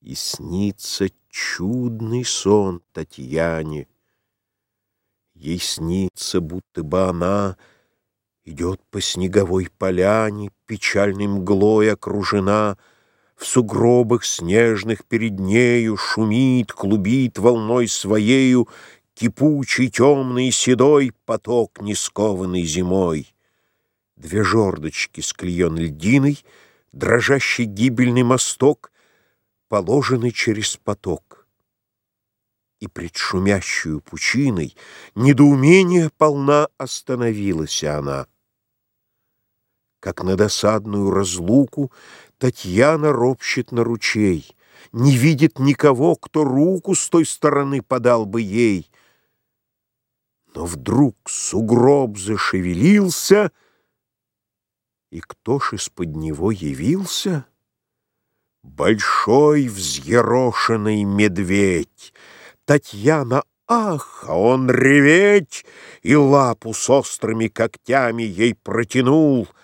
И снится чудный сон Татьяне. Ей снится, будто бы она Идет по снеговой поляне, Печальной мглой окружена, В сугробах снежных перед нею Шумит, клубит волной своею Кипучий, темный, седой Поток, не скованный зимой. Две жердочки склеен льдиной, Дрожащий гибельный мосток, Положенный через поток. И пред шумящую пучиной Недоумение полна Остановилась она. Как на досадную разлуку Татьяна ропщет на ручей, Не видит никого, кто руку С той стороны подал бы ей. Но вдруг сугроб зашевелился, И кто ж из-под него явился? Большой взъерошенный медведь. Татьяна Ах, а он реветь, и лапу с острыми когтями ей протянул —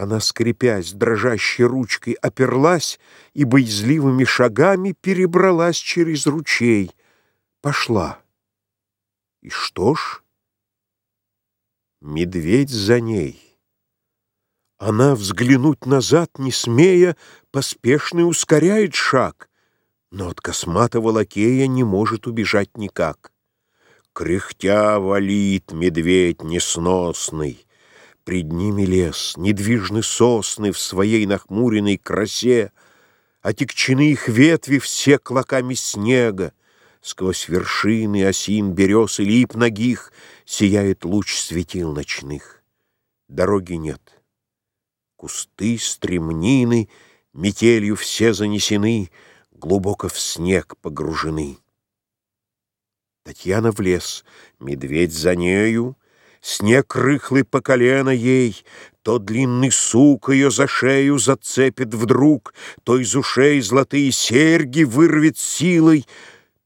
она, скрипясь, дрожащей ручкой оперлась и боязливыми шагами перебралась через ручей. Пошла. И что ж? Медведь за ней. Она, взглянуть назад не смея, поспешно ускоряет шаг, но от косматого лакея не может убежать никак. Кряхтя валит медведь несносный, Пред ними лес, недвижны сосны В своей нахмуренной красе, Отекчены их ветви все клоками снега, Сквозь вершины осин, берез и лип ногих Сияет луч светил ночных. Дороги нет. Кусты, стремнины Метелью все занесены, Глубоко в снег погружены. Татьяна в лес, медведь за нею, Снег рыхлый по колено ей, То длинный сук ее за шею зацепит вдруг, То из ушей золотые серьги вырвет силой,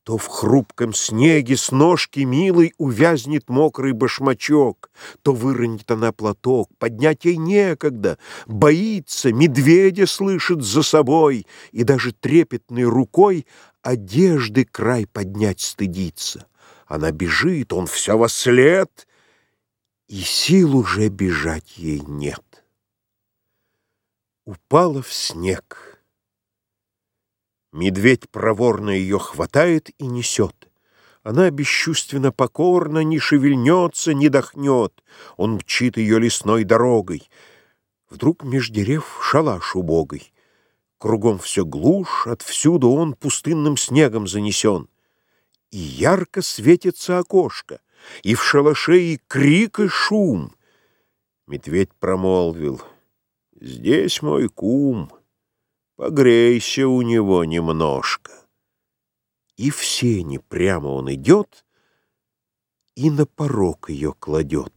То в хрупком снеге с ножки милой Увязнет мокрый башмачок, То выронит она платок, Поднять ей некогда, боится, Медведя слышит за собой, И даже трепетной рукой Одежды край поднять стыдится. Она бежит, он все во след — и сил уже бежать ей нет. Упала в снег. Медведь проворно ее хватает и несет. Она бесчувственно покорно не шевельнется, не дохнет. Он мчит ее лесной дорогой. Вдруг меж дерев шалаш убогой. Кругом все глушь, отвсюду он пустынным снегом занесен. И ярко светится окошко и в шалаше и крик, и шум. Медведь промолвил, «Здесь мой кум, погрейся у него немножко». И в сене прямо он идет, и на порог ее кладет.